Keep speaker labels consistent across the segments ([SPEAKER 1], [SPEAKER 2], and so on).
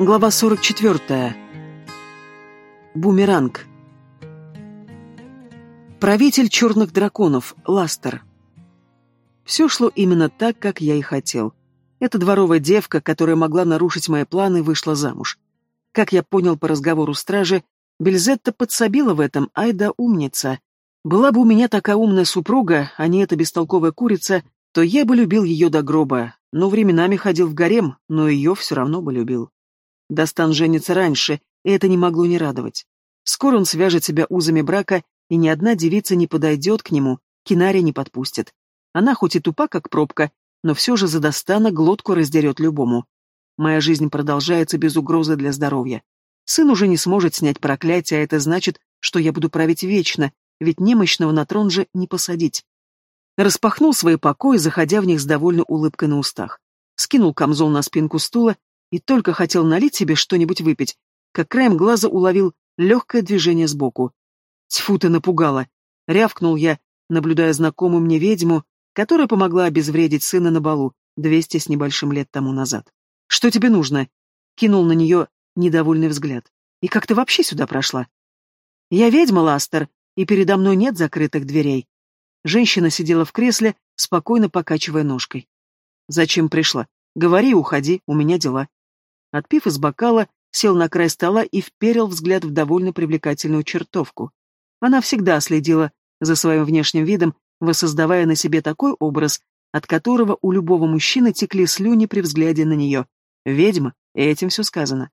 [SPEAKER 1] Глава 44. Бумеранг. Правитель черных драконов, Ластер. Все шло именно так, как я и хотел. Эта дворовая девка, которая могла нарушить мои планы, вышла замуж. Как я понял по разговору стражи, Бельзетта подсобила в этом, айда умница. Была бы у меня такая умная супруга, а не эта бестолковая курица, то я бы любил ее до гроба, но временами ходил в гарем, но ее все равно бы любил. Достан женится раньше, и это не могло не радовать. Скоро он свяжет себя узами брака, и ни одна девица не подойдет к нему, Кинария не подпустит. Она хоть и тупа, как пробка, но все же за Достана глотку раздерет любому. Моя жизнь продолжается без угрозы для здоровья. Сын уже не сможет снять проклятие, а это значит, что я буду править вечно, ведь немощного на трон же не посадить. Распахнул свои покои, заходя в них с довольной улыбкой на устах. Скинул камзол на спинку стула и только хотел налить себе что-нибудь выпить, как краем глаза уловил легкое движение сбоку. Тьфу ты напугала! Рявкнул я, наблюдая знакомую мне ведьму, которая помогла обезвредить сына на балу двести с небольшим лет тому назад. «Что тебе нужно?» Кинул на нее недовольный взгляд. «И как ты вообще сюда прошла?» «Я ведьма, Ластер, и передо мной нет закрытых дверей». Женщина сидела в кресле, спокойно покачивая ножкой. «Зачем пришла? Говори, уходи, у меня дела». Отпив из бокала, сел на край стола и вперил взгляд в довольно привлекательную чертовку. Она всегда следила за своим внешним видом, воссоздавая на себе такой образ, от которого у любого мужчины текли слюни при взгляде на нее. Ведьма, этим все сказано.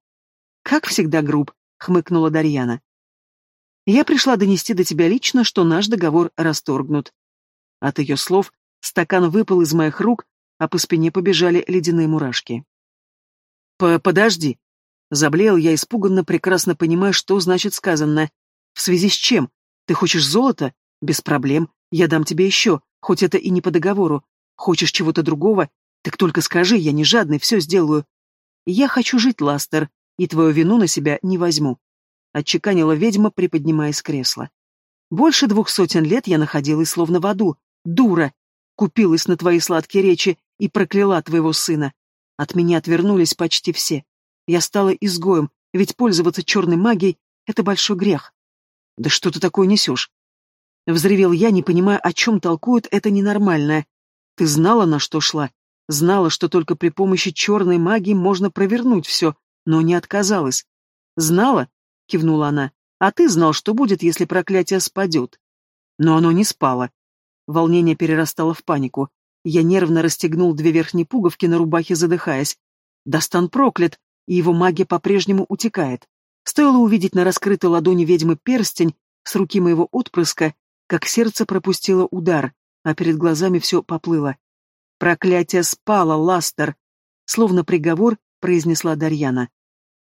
[SPEAKER 1] «Как всегда груб», — хмыкнула Дарьяна. «Я пришла донести до тебя лично, что наш договор расторгнут». От ее слов стакан выпал из моих рук, а по спине побежали ледяные мурашки. «Подожди!» Заблеял я испуганно, прекрасно понимая, что значит сказанное. «В связи с чем? Ты хочешь золото? Без проблем. Я дам тебе еще, хоть это и не по договору. Хочешь чего-то другого? Так только скажи, я не жадный, все сделаю. Я хочу жить, Ластер, и твою вину на себя не возьму», — отчеканила ведьма, приподнимаясь с кресла. «Больше двух сотен лет я находилась словно в аду. Дура! Купилась на твои сладкие речи и прокляла твоего сына. От меня отвернулись почти все. Я стала изгоем, ведь пользоваться черной магией — это большой грех. Да что ты такое несешь? Взревел я, не понимая, о чем толкует это ненормальное. Ты знала, на что шла? Знала, что только при помощи черной магии можно провернуть все, но не отказалась. Знала? Кивнула она. А ты знал, что будет, если проклятие спадет. Но оно не спало. Волнение перерастало в панику. Я нервно расстегнул две верхние пуговки на рубахе, задыхаясь. Достан проклят, и его магия по-прежнему утекает. Стоило увидеть на раскрытой ладони ведьмы перстень с руки моего отпрыска, как сердце пропустило удар, а перед глазами все поплыло. «Проклятие спало, Ластер!» Словно приговор произнесла Дарьяна.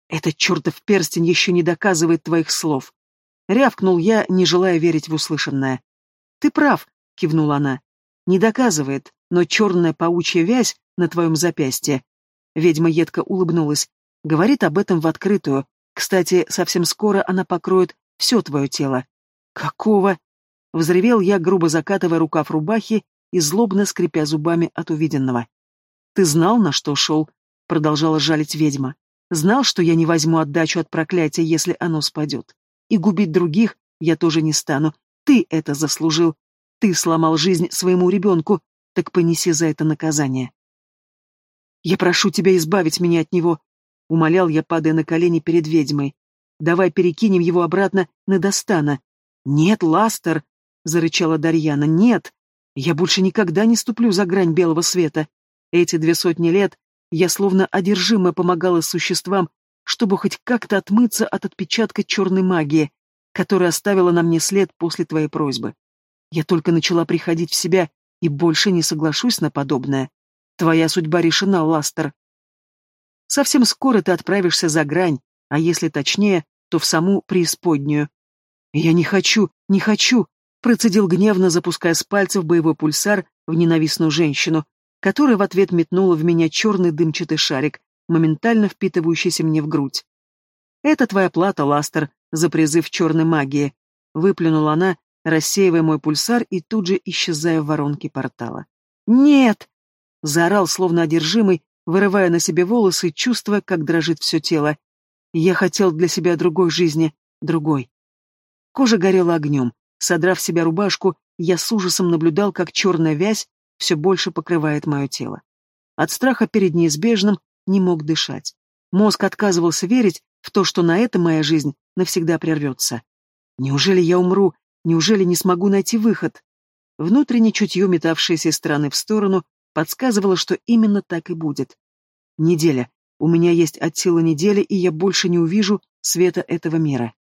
[SPEAKER 1] «Этот чертов перстень еще не доказывает твоих слов!» Рявкнул я, не желая верить в услышанное. «Ты прав», — кивнула она. «Не доказывает но черная паучья вязь на твоем запястье. Ведьма едко улыбнулась. Говорит об этом в открытую. Кстати, совсем скоро она покроет все твое тело. Какого? Взревел я, грубо закатывая рукав рубахи и злобно скрипя зубами от увиденного. Ты знал, на что шел? Продолжала жалить ведьма. Знал, что я не возьму отдачу от проклятия, если оно спадет. И губить других я тоже не стану. Ты это заслужил. Ты сломал жизнь своему ребенку, так понеси за это наказание. «Я прошу тебя избавить меня от него», — умолял я, падая на колени перед ведьмой. «Давай перекинем его обратно на Достана». «Нет, Ластер», — зарычала Дарьяна, — «нет. Я больше никогда не ступлю за грань белого света. Эти две сотни лет я словно одержимая помогала существам, чтобы хоть как-то отмыться от отпечатка черной магии, которая оставила на мне след после твоей просьбы. Я только начала приходить в себя и больше не соглашусь на подобное. Твоя судьба решена, Ластер. Совсем скоро ты отправишься за грань, а если точнее, то в саму преисподнюю. Я не хочу, не хочу, процедил гневно, запуская с пальцев боевой пульсар в ненавистную женщину, которая в ответ метнула в меня черный дымчатый шарик, моментально впитывающийся мне в грудь. «Это твоя плата, Ластер, за призыв черной магии», — выплюнула она, рассеивая мой пульсар и тут же исчезая в воронке портала. «Нет!» — заорал, словно одержимый, вырывая на себе волосы, чувствуя, как дрожит все тело. Я хотел для себя другой жизни, другой. Кожа горела огнем. Содрав себя рубашку, я с ужасом наблюдал, как черная вязь все больше покрывает мое тело. От страха перед неизбежным не мог дышать. Мозг отказывался верить в то, что на это моя жизнь навсегда прервется. Неужели я умру? Неужели не смогу найти выход? Внутренне чутье, метавшееся из стороны в сторону, подсказывало, что именно так и будет. Неделя. У меня есть от силы недели, и я больше не увижу света этого мира.